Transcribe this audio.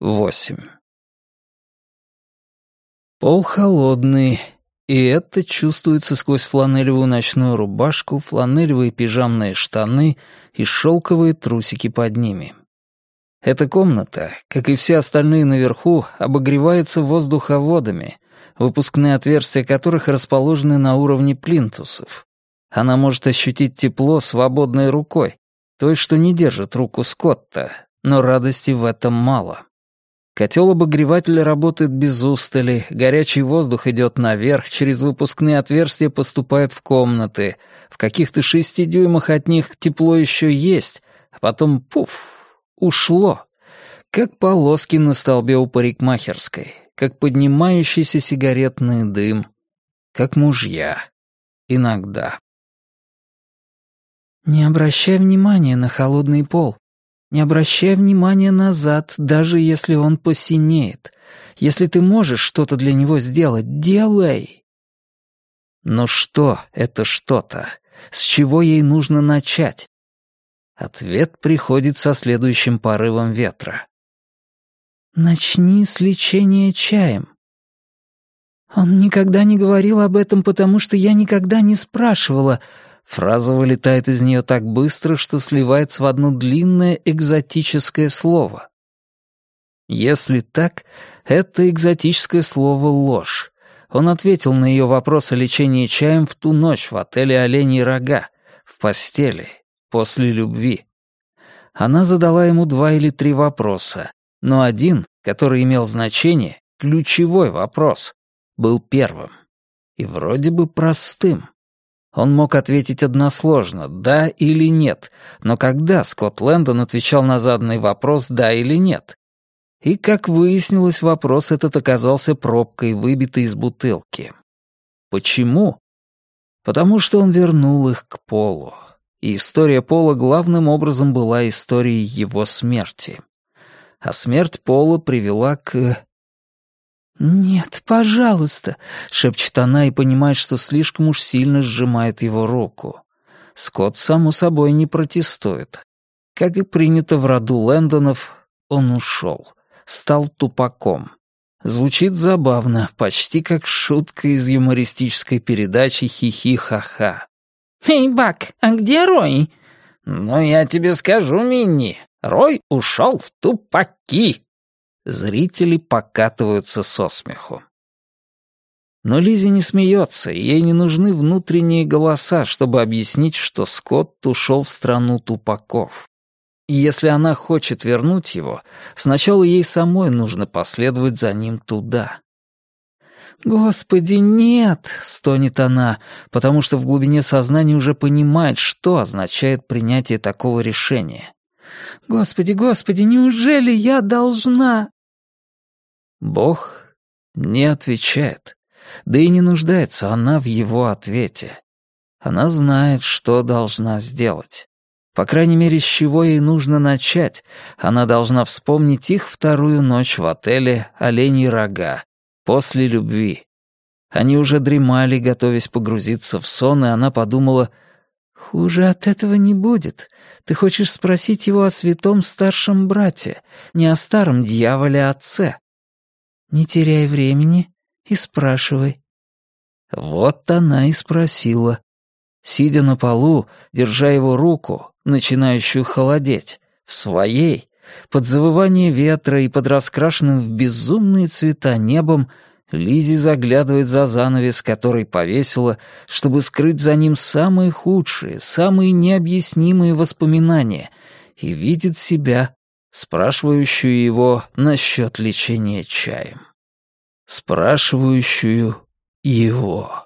восемь. Пол холодный, и это чувствуется сквозь фланелевую ночную рубашку, фланелевые пижамные штаны и шелковые трусики под ними. Эта комната, как и все остальные наверху, обогревается воздуховодами, выпускные отверстия которых расположены на уровне плинтусов. Она может ощутить тепло свободной рукой, той, что не держит руку Скотта, но радости в этом мало. Котел обогревателя работает без устали, горячий воздух идет наверх, через выпускные отверстия поступает в комнаты. В каких-то шести дюймах от них тепло еще есть, а потом пуф, ушло. Как полоски на столбе у парикмахерской, как поднимающийся сигаретный дым, как мужья. Иногда. «Не обращай внимания на холодный пол», не обращай внимания назад, даже если он посинеет. Если ты можешь что-то для него сделать, делай. Но что это что-то? С чего ей нужно начать? Ответ приходит со следующим порывом ветра. «Начни с лечения чаем». Он никогда не говорил об этом, потому что я никогда не спрашивала, Фраза вылетает из нее так быстро, что сливается в одно длинное экзотическое слово. Если так, это экзотическое слово «ложь». Он ответил на ее вопрос о лечении чаем в ту ночь в отеле «Оленей рога», в постели, после любви. Она задала ему два или три вопроса, но один, который имел значение, ключевой вопрос, был первым. И вроде бы простым. Он мог ответить односложно «да» или «нет», но когда Скотт Лэндон отвечал на заданный вопрос «да» или «нет»? И, как выяснилось, вопрос этот оказался пробкой, выбитой из бутылки. Почему? Потому что он вернул их к Полу. И история Пола главным образом была историей его смерти. А смерть Пола привела к «Нет, пожалуйста», — шепчет она и понимает, что слишком уж сильно сжимает его руку. Скотт, само собой, не протестует. Как и принято в роду Лэндонов, он ушел, стал тупаком. Звучит забавно, почти как шутка из юмористической передачи «Хи-хи-ха-ха». «Эй, Бак, а где Рой?» «Ну, я тебе скажу, Минни, Рой ушел в тупаки». Зрители покатываются со смеху. Но Лизи не смеется, и ей не нужны внутренние голоса, чтобы объяснить, что Скотт ушел в страну тупаков. И если она хочет вернуть его, сначала ей самой нужно последовать за ним туда. «Господи, нет!» — стонет она, потому что в глубине сознания уже понимает, что означает принятие такого решения. «Господи, Господи, неужели я должна...» Бог не отвечает, да и не нуждается она в его ответе. Она знает, что должна сделать. По крайней мере, с чего ей нужно начать. Она должна вспомнить их вторую ночь в отеле «Оленьи рога» после любви. Они уже дремали, готовясь погрузиться в сон, и она подумала, «Хуже от этого не будет. Ты хочешь спросить его о святом старшем брате, не о старом дьяволе-отце. Не теряй времени и спрашивай». Вот она и спросила. Сидя на полу, держа его руку, начинающую холодеть, в своей, под завывание ветра и под раскрашенным в безумные цвета небом, Лизи заглядывает за занавес, который повесила, чтобы скрыть за ним самые худшие, самые необъяснимые воспоминания, и видит себя спрашивающую его насчет лечения чаем. Спрашивающую его.